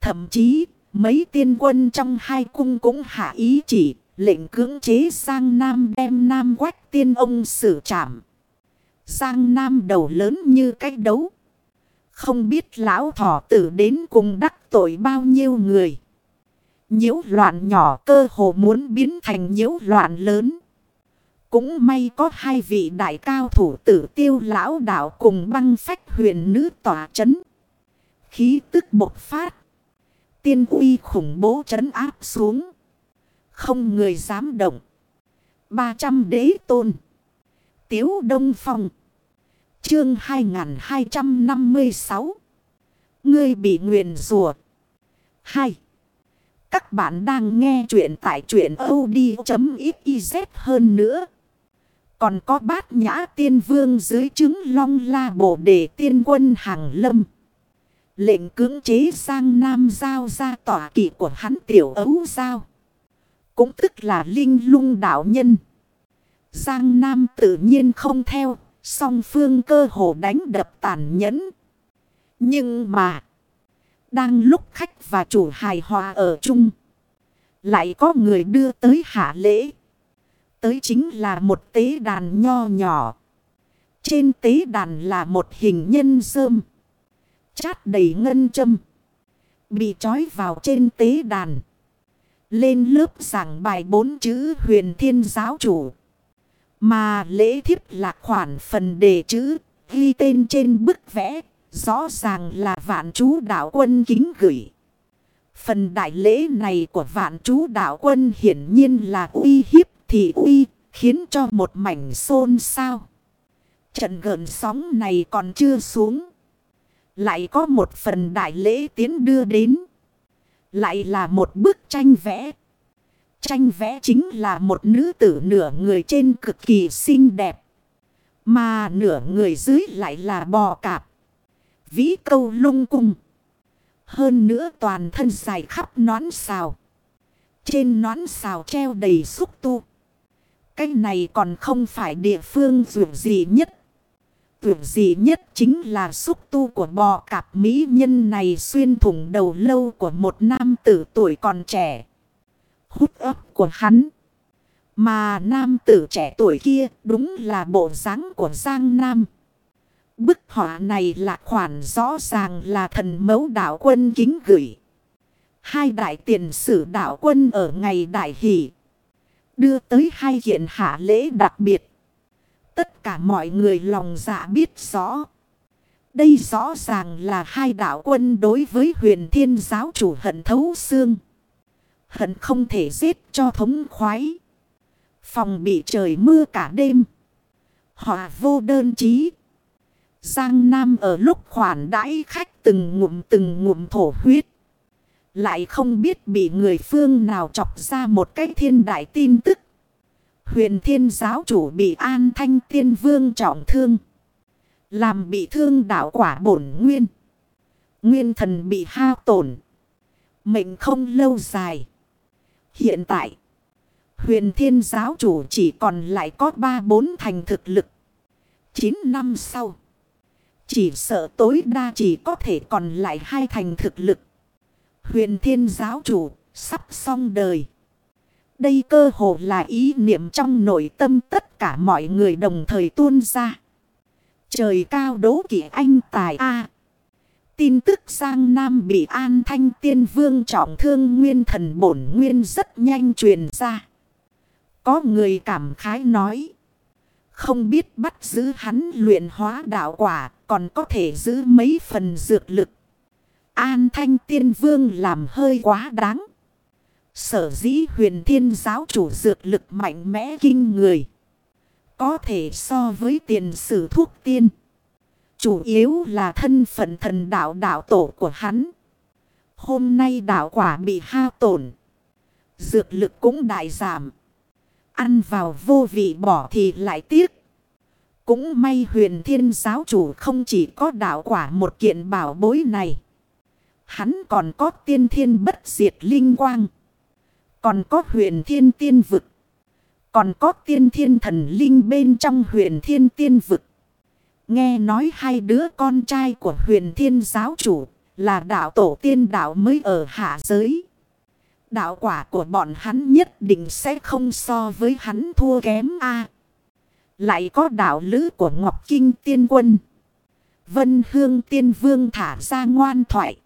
Thậm chí, mấy tiên quân trong hai cung cũng hạ ý chỉ, lệnh cưỡng chế sang Nam đem Nam quách tiên ông xử trảm. Sang Nam đầu lớn như cách đấu. Không biết lão thỏ tử đến cùng đắc tội bao nhiêu người. Nhiễu loạn nhỏ cơ hồ muốn biến thành nhiễu loạn lớn. Cũng may có hai vị đại cao thủ tử tiêu lão đạo cùng băng phách huyền nữ tỏa chấn. Khí tức bộc phát. Tiên uy khủng bố chấn áp xuống. Không người dám động. 300 đế tôn. Tiếu Đông Phong. Chương 2256. Ngươi bị nguyện rùa. 2. Các bạn đang nghe chuyện tại chuyện od.xyz hơn nữa. Còn có bát nhã tiên vương dưới trứng long la bổ đề tiên quân hàng lâm. Lệnh cưỡng chế sang nam giao ra tỏa kỵ của hắn tiểu ấu giao. Cũng tức là linh lung đạo nhân. Giang Nam tự nhiên không theo, song phương cơ hồ đánh đập tàn nhẫn. Nhưng mà, đang lúc khách và chủ hài hòa ở chung, lại có người đưa tới hạ lễ. Tới chính là một tế đàn nho nhỏ. Trên tế đàn là một hình nhân sơm. Chát đầy ngân châm. Bị trói vào trên tế đàn. Lên lớp giảng bài bốn chữ huyền thiên giáo chủ. Mà lễ thiếp là khoản phần đề chữ Ghi tên trên bức vẽ, rõ ràng là vạn chú đạo quân kính gửi. Phần đại lễ này của vạn chú đạo quân hiển nhiên là uy hiếp thì uy, khiến cho một mảnh xôn xao. Trận gợn sóng này còn chưa xuống. Lại có một phần đại lễ tiến đưa đến. Lại là một bức tranh vẽ. Tranh vẽ chính là một nữ tử nửa người trên cực kỳ xinh đẹp. Mà nửa người dưới lại là bò cạp. Vĩ câu lung cung. Hơn nữa toàn thân dài khắp nón xào. Trên nón xào treo đầy xúc tu. Cái này còn không phải địa phương dù gì nhất. Dù gì nhất chính là xúc tu của bò cạp mỹ nhân này xuyên thủng đầu lâu của một nam tử tuổi còn trẻ. Hút ấp của hắn. Mà nam tử trẻ tuổi kia đúng là bộ dáng của Giang Nam. Bức họa này là khoản rõ ràng là thần mẫu đạo quân kính gửi. Hai đại tiền sử đạo quân ở ngày đại hỷ. Đưa tới hai kiện hạ lễ đặc biệt. Tất cả mọi người lòng dạ biết rõ. Đây rõ ràng là hai đạo quân đối với huyền thiên giáo chủ hận thấu xương. Hận không thể giết cho thống khoái. Phòng bị trời mưa cả đêm. Họ vô đơn chí. Giang Nam ở lúc khoản đãi khách từng ngụm từng ngụm thổ huyết. Lại không biết bị người phương nào chọc ra một cái thiên đại tin tức. Huyền thiên giáo chủ bị an thanh tiên vương trọng thương. Làm bị thương đảo quả bổn nguyên. Nguyên thần bị hao tổn. Mệnh không lâu dài. Hiện tại. Huyền thiên giáo chủ chỉ còn lại có ba bốn thành thực lực. chín năm sau. Chỉ sợ tối đa chỉ có thể còn lại hai thành thực lực. Huyền thiên giáo chủ sắp xong đời. Đây cơ hồ là ý niệm trong nội tâm tất cả mọi người đồng thời tuôn ra. Trời cao đố kỵ anh tài A. tin tức sang Nam bị an thanh tiên vương trọng thương nguyên thần bổn nguyên rất nhanh truyền ra. Có người cảm khái nói. Không biết bắt giữ hắn luyện hóa đạo quả, còn có thể giữ mấy phần dược lực. An thanh tiên vương làm hơi quá đáng. Sở dĩ huyền thiên giáo chủ dược lực mạnh mẽ kinh người. Có thể so với tiền sử thuốc tiên. Chủ yếu là thân phận thần đạo đạo tổ của hắn. Hôm nay đạo quả bị hao tổn. Dược lực cũng đại giảm. Ăn vào vô vị bỏ thì lại tiếc. Cũng may huyền thiên giáo chủ không chỉ có đạo quả một kiện bảo bối này. Hắn còn có tiên thiên bất diệt linh quang. Còn có huyền thiên tiên vực. Còn có tiên thiên thần linh bên trong huyền thiên tiên vực. Nghe nói hai đứa con trai của huyền thiên giáo chủ là đạo tổ tiên đạo mới ở hạ giới. Đạo quả của bọn hắn nhất định sẽ không so với hắn thua kém a Lại có đạo lữ của Ngọc Kinh Tiên Quân. Vân Hương Tiên Vương thả ra ngoan thoại.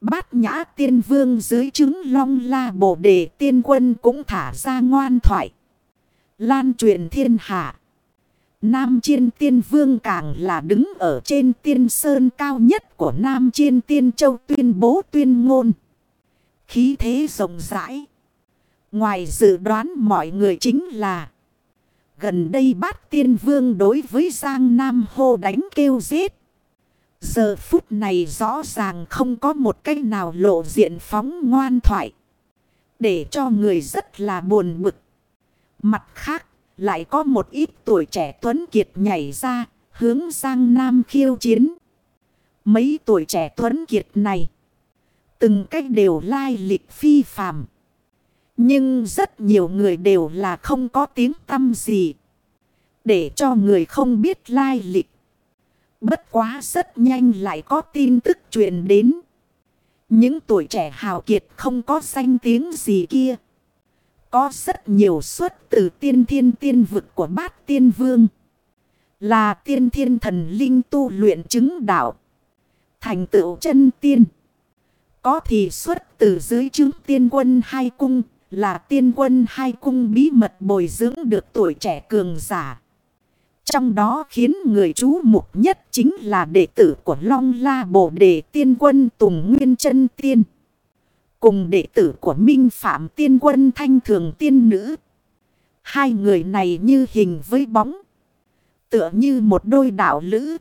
Bát nhã tiên vương dưới trứng long la Bồ đề tiên quân cũng thả ra ngoan thoại. Lan truyền thiên hạ. Nam chiên tiên vương càng là đứng ở trên tiên sơn cao nhất của Nam chiên tiên châu tuyên bố tuyên ngôn. Khí thế rộng rãi. Ngoài dự đoán mọi người chính là. Gần đây bát tiên vương đối với Giang Nam hô đánh kêu giết. Giờ phút này rõ ràng không có một cách nào lộ diện phóng ngoan thoại. Để cho người rất là buồn bực. Mặt khác, lại có một ít tuổi trẻ tuấn kiệt nhảy ra, hướng sang Nam khiêu chiến. Mấy tuổi trẻ tuấn kiệt này, từng cách đều lai lịch phi phàm. Nhưng rất nhiều người đều là không có tiếng tâm gì. Để cho người không biết lai lịch. Bất quá rất nhanh lại có tin tức truyền đến. Những tuổi trẻ hào kiệt không có danh tiếng gì kia. Có rất nhiều xuất từ tiên thiên tiên vực của bát tiên vương. Là tiên thiên thần linh tu luyện chứng đạo. Thành tựu chân tiên. Có thì xuất từ dưới chứng tiên quân hai cung. Là tiên quân hai cung bí mật bồi dưỡng được tuổi trẻ cường giả. Trong đó khiến người chú mục nhất chính là đệ tử của Long La Bồ Đề Tiên Quân Tùng Nguyên chân Tiên. Cùng đệ tử của Minh Phạm Tiên Quân Thanh Thường Tiên Nữ. Hai người này như hình với bóng. Tựa như một đôi đạo lữ.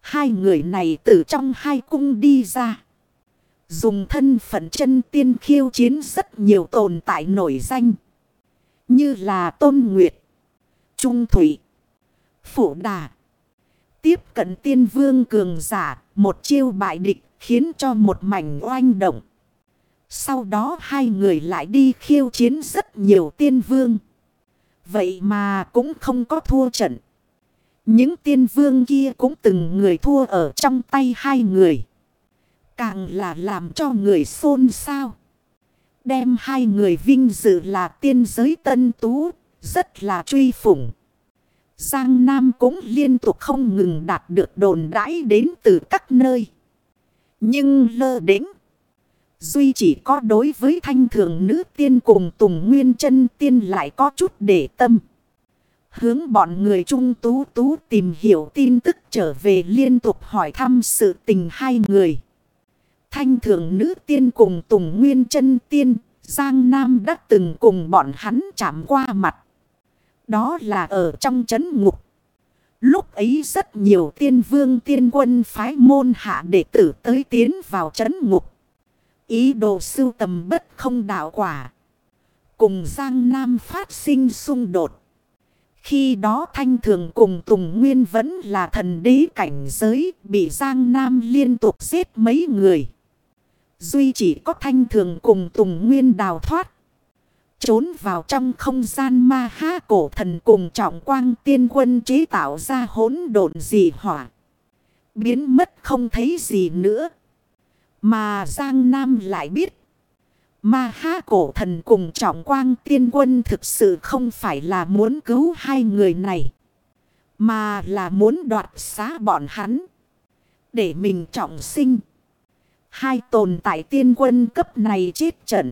Hai người này từ trong hai cung đi ra. Dùng thân phận chân tiên khiêu chiến rất nhiều tồn tại nổi danh. Như là Tôn Nguyệt, Trung Thủy, Phủ Đà. Tiếp cận tiên vương cường giả, một chiêu bại địch khiến cho một mảnh oanh động. Sau đó hai người lại đi khiêu chiến rất nhiều tiên vương. Vậy mà cũng không có thua trận. Những tiên vương kia cũng từng người thua ở trong tay hai người. Càng là làm cho người xôn xao. Đem hai người vinh dự là tiên giới tân tú, rất là truy phủng. Giang Nam cũng liên tục không ngừng đạt được đồn đãi đến từ các nơi. Nhưng lơ đến. Duy chỉ có đối với thanh thường nữ tiên cùng Tùng Nguyên chân tiên lại có chút để tâm. Hướng bọn người trung tú tú tìm hiểu tin tức trở về liên tục hỏi thăm sự tình hai người. Thanh thường nữ tiên cùng Tùng Nguyên chân tiên, Giang Nam đã từng cùng bọn hắn chạm qua mặt. Đó là ở trong chấn ngục. Lúc ấy rất nhiều tiên vương tiên quân phái môn hạ đệ tử tới tiến vào chấn ngục. Ý đồ sưu tầm bất không đạo quả. Cùng Giang Nam phát sinh xung đột. Khi đó Thanh Thường cùng Tùng Nguyên vẫn là thần đế cảnh giới bị Giang Nam liên tục giết mấy người. Duy chỉ có Thanh Thường cùng Tùng Nguyên đào thoát. Trốn vào trong không gian ma ha cổ thần cùng trọng quang tiên quân chế tạo ra hỗn độn dị hỏa. Biến mất không thấy gì nữa. Mà Giang Nam lại biết. Ma ha cổ thần cùng trọng quang tiên quân thực sự không phải là muốn cứu hai người này. Mà là muốn đoạt xá bọn hắn. Để mình trọng sinh. Hai tồn tại tiên quân cấp này chết trận.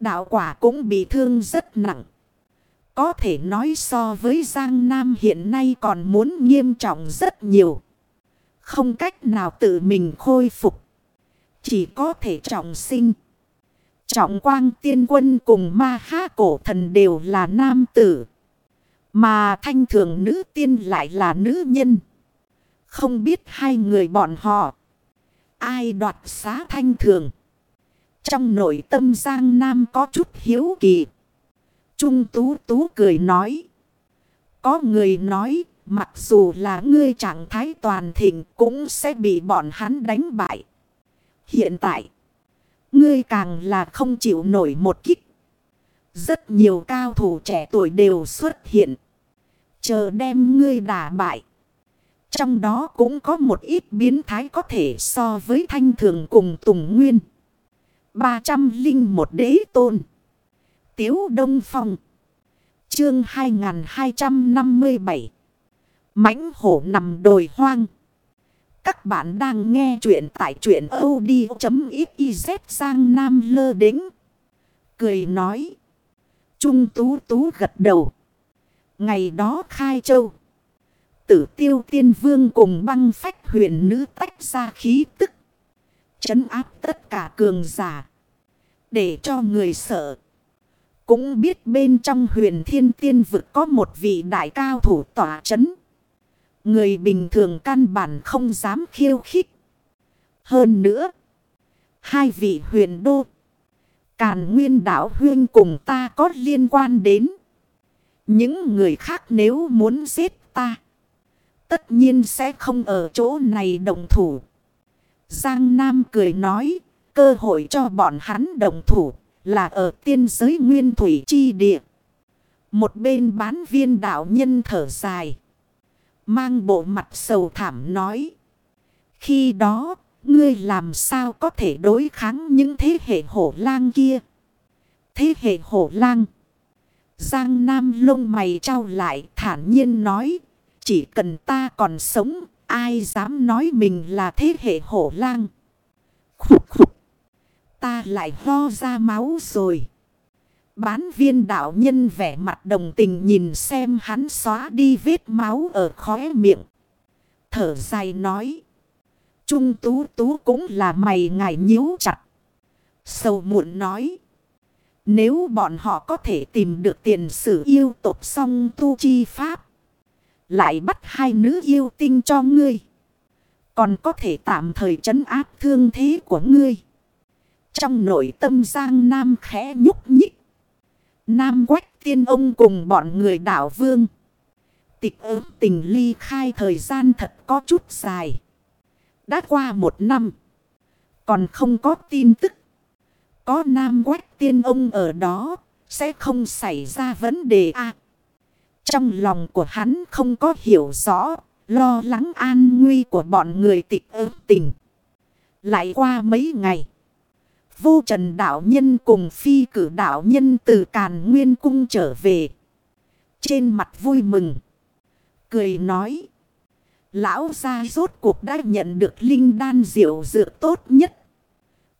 Đạo quả cũng bị thương rất nặng. Có thể nói so với Giang Nam hiện nay còn muốn nghiêm trọng rất nhiều. Không cách nào tự mình khôi phục. Chỉ có thể trọng sinh. Trọng quang tiên quân cùng ma há cổ thần đều là nam tử. Mà thanh thường nữ tiên lại là nữ nhân. Không biết hai người bọn họ. Ai đoạt xá thanh thường. Trong nội tâm Giang Nam có chút hiếu kỳ. Trung Tú Tú cười nói. Có người nói, mặc dù là ngươi trạng thái toàn thịnh cũng sẽ bị bọn hắn đánh bại. Hiện tại. Ngươi càng là không chịu nổi một kích. Rất nhiều cao thủ trẻ tuổi đều xuất hiện. Chờ đem ngươi đả bại. Trong đó cũng có một ít biến thái có thể so với thanh thường cùng Tùng Nguyên. 301 đế tôn. Tiếu Đông Phong. Chương 2257. mãnh hổ nằm đồi hoang. Các bạn đang nghe chuyện tại chuyện od.xyz sang nam lơ đính. Cười nói. Trung tú tú gật đầu. Ngày đó khai châu. Tử tiêu tiên vương cùng băng phách huyền nữ tách ra khí tức. Chấn áp tất cả cường giả. Để cho người sợ. Cũng biết bên trong huyền thiên tiên vực có một vị đại cao thủ tỏa chấn. Người bình thường căn bản không dám khiêu khích. Hơn nữa. Hai vị huyền đô. Càn nguyên đảo huyên cùng ta có liên quan đến. Những người khác nếu muốn giết ta. Tất nhiên sẽ không ở chỗ này đồng thủ. Giang Nam cười nói. Cơ hội cho bọn hắn đồng thủ. Là ở tiên giới nguyên thủy chi địa. Một bên bán viên đạo nhân thở dài. Mang bộ mặt sầu thảm nói. Khi đó, ngươi làm sao có thể đối kháng những thế hệ hổ lang kia? Thế hệ hổ lang. Giang Nam lông mày trao lại thản nhiên nói. Chỉ cần ta còn sống, ai dám nói mình là thế hệ hổ lang. Khục khục. Ta lại ho ra máu rồi. Bán viên đạo nhân vẻ mặt đồng tình nhìn xem hắn xóa đi vết máu ở khóe miệng. Thở dài nói. Trung tú tú cũng là mày ngài nhíu chặt. Sầu muộn nói. Nếu bọn họ có thể tìm được tiền sử yêu tộc song tu chi pháp. Lại bắt hai nữ yêu tinh cho ngươi. Còn có thể tạm thời trấn áp thương thế của ngươi. Trong nội tâm Giang Nam khẽ nhúc nhích. Nam quách tiên ông cùng bọn người đảo vương. Tịch ớm tình ly khai thời gian thật có chút dài. Đã qua một năm. Còn không có tin tức. Có Nam quách tiên ông ở đó. Sẽ không xảy ra vấn đề a trong lòng của hắn không có hiểu rõ. Lo lắng an nguy của bọn người tịch ước tình. Lại qua mấy ngày. Vô trần đạo nhân cùng phi cử đạo nhân từ Càn Nguyên Cung trở về. Trên mặt vui mừng. Cười nói. Lão gia rốt cuộc đã nhận được linh đan diệu dược tốt nhất.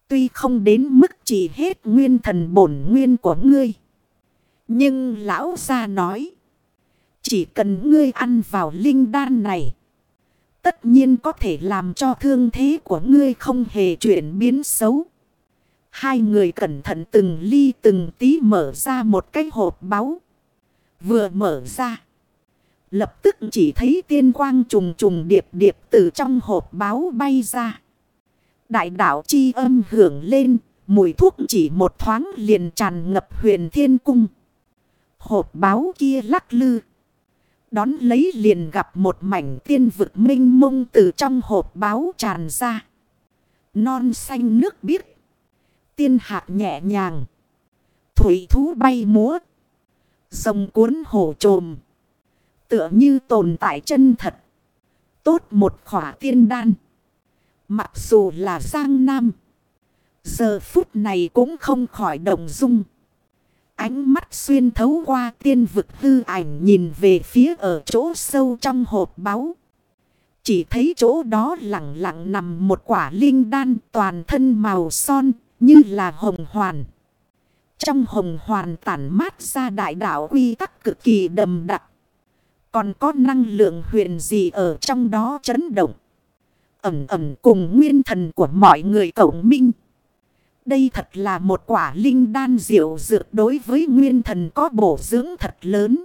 Tuy không đến mức chỉ hết nguyên thần bổn nguyên của ngươi. Nhưng lão gia nói. Chỉ cần ngươi ăn vào linh đan này. Tất nhiên có thể làm cho thương thế của ngươi không hề chuyển biến xấu. Hai người cẩn thận từng ly từng tí mở ra một cái hộp báu. Vừa mở ra. Lập tức chỉ thấy tiên quang trùng trùng điệp điệp từ trong hộp báo bay ra. Đại đạo chi âm hưởng lên, mùi thuốc chỉ một thoáng liền tràn ngập huyền thiên cung. Hộp báo kia lắc lư. Đón lấy liền gặp một mảnh tiên vực minh mông từ trong hộp báo tràn ra. Non xanh nước biếc. Tiên hạt nhẹ nhàng. Thủy thú bay múa. Rồng cuốn hổ trồm. Tựa như tồn tại chân thật. Tốt một khỏa tiên đan. Mặc dù là Giang Nam. Giờ phút này cũng không khỏi đồng dung. Ánh mắt xuyên thấu qua tiên vực hư ảnh nhìn về phía ở chỗ sâu trong hộp báu. Chỉ thấy chỗ đó lặng lặng nằm một quả linh đan toàn thân màu son như là hồng hoàn. Trong hồng hoàn tản mát ra đại đạo quy tắc cực kỳ đầm đặc. Còn có năng lượng huyền gì ở trong đó chấn động. Ẩm ẩm cùng nguyên thần của mọi người cổng minh. Đây thật là một quả linh đan diệu dược đối với nguyên thần có bổ dưỡng thật lớn.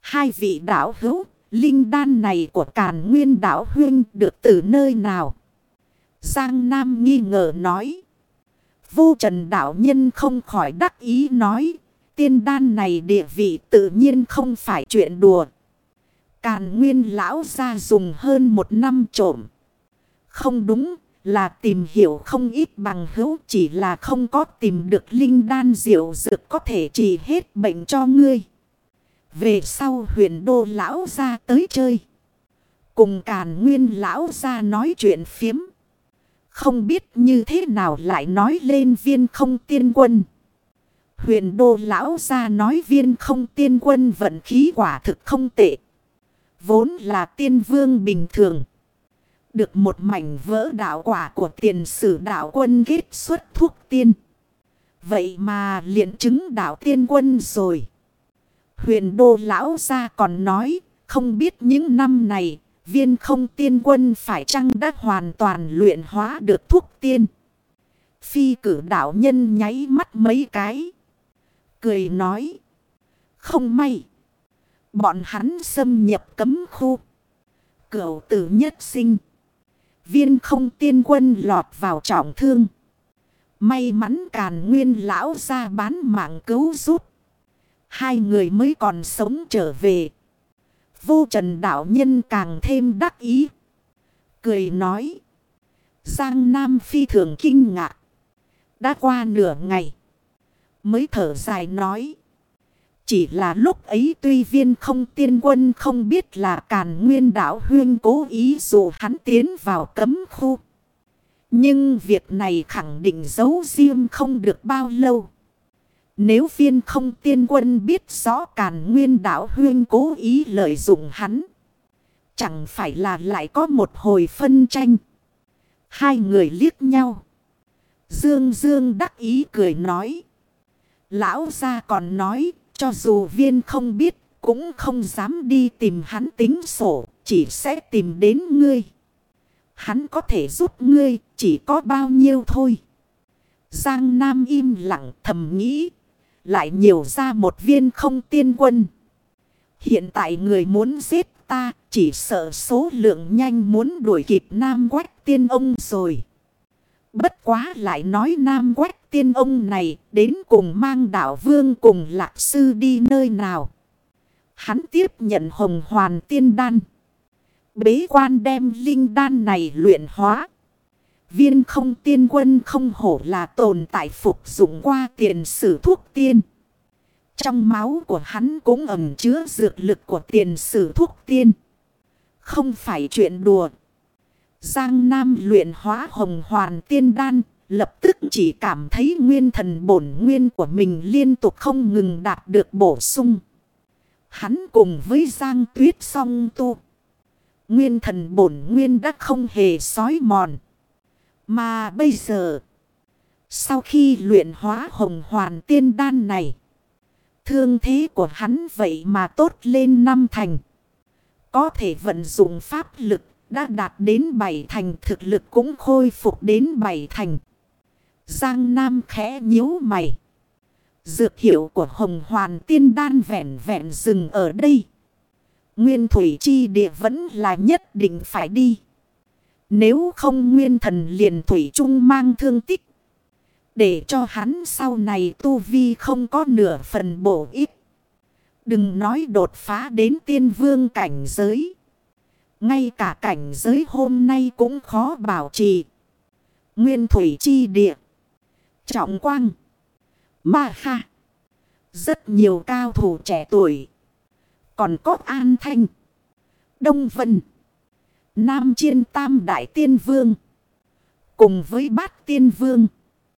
Hai vị đạo hữu, linh đan này của càn nguyên đạo huyên được từ nơi nào? Giang Nam nghi ngờ nói. Vô trần đạo nhân không khỏi đắc ý nói. Tiên đan này địa vị tự nhiên không phải chuyện đùa. Càn nguyên lão ra dùng hơn một năm trộm. Không đúng là tìm hiểu không ít bằng hữu, chỉ là không có tìm được linh đan diệu dược có thể trị hết bệnh cho ngươi. Về sau huyền đô lão ra tới chơi. Cùng càn nguyên lão ra nói chuyện phiếm. Không biết như thế nào lại nói lên viên không tiên quân. Huyền đô lão ra nói viên không tiên quân vận khí quả thực không tệ. Vốn là tiên vương bình thường. Được một mảnh vỡ đạo quả của tiền sử đạo quân kết xuất thuốc tiên. Vậy mà liện chứng đạo tiên quân rồi. Huyền đô lão ra còn nói, không biết những năm này viên không tiên quân phải chăng đã hoàn toàn luyện hóa được thuốc tiên. Phi cử đạo nhân nháy mắt mấy cái. Cười nói. Không may. Bọn hắn xâm nhập cấm khu. Cửu tử nhất sinh. Viên không tiên quân lọt vào trọng thương. May mắn càn nguyên lão ra bán mạng cứu giúp. Hai người mới còn sống trở về. Vô trần đạo nhân càng thêm đắc ý. Cười nói. Giang Nam phi thường kinh ngạc. Đã qua nửa ngày. Mới thở dài nói. Chỉ là lúc ấy tuy viên không tiên quân không biết là càn nguyên đạo huyên cố ý dụ hắn tiến vào cấm khu. Nhưng việc này khẳng định giấu riêng không được bao lâu. Nếu viên không tiên quân biết rõ càn nguyên đạo huyên cố ý lợi dụng hắn. Chẳng phải là lại có một hồi phân tranh. Hai người liếc nhau. Dương Dương đắc ý cười nói. Lão gia còn nói, cho dù viên không biết, cũng không dám đi tìm hắn tính sổ, chỉ sẽ tìm đến ngươi. Hắn có thể giúp ngươi, chỉ có bao nhiêu thôi. Giang Nam im lặng thầm nghĩ, lại nhiều ra một viên không tiên quân. Hiện tại người muốn giết ta, chỉ sợ số lượng nhanh muốn đuổi kịp Nam Quách tiên ông rồi. Bất quá lại nói Nam Quách tiên ông này đến cùng mang đảo vương cùng lạc sư đi nơi nào. Hắn tiếp nhận hồng hoàn tiên đan. Bế quan đem linh đan này luyện hóa. Viên không tiên quân không hổ là tồn tại phục dụng qua tiền sử thuốc tiên. Trong máu của hắn cũng ẩm chứa dược lực của tiền sử thuốc tiên. Không phải chuyện đùa. Giang Nam luyện hóa hồng hoàn tiên đan, lập tức chỉ cảm thấy nguyên thần bổn nguyên của mình liên tục không ngừng đạt được bổ sung. Hắn cùng với Giang Tuyết song tu. Nguyên thần bổn nguyên đã không hề sói mòn. Mà bây giờ, sau khi luyện hóa hồng hoàn tiên đan này, thương thế của hắn vậy mà tốt lên năm thành. Có thể vận dụng pháp lực đã đạt đến bảy thành thực lực cũng khôi phục đến bảy thành. Giang Nam khẽ nhíu mày. Dược hiệu của hồng hoàn tiên đan vẹn vẹn dừng ở đây. Nguyên thủy chi địa vẫn là nhất định phải đi. Nếu không nguyên thần liền thủy trung mang thương tích. Để cho hắn sau này tu vi không có nửa phần bổ ích. Đừng nói đột phá đến tiên vương cảnh giới. Ngay cả cảnh giới hôm nay cũng khó bảo trì. Nguyên thủy chi địa. Trọng quang. Ma ha. Rất nhiều cao thủ trẻ tuổi. Còn có An Thanh. Đông Vân. Nam Chiên Tam Đại Tiên Vương. Cùng với Bát Tiên Vương.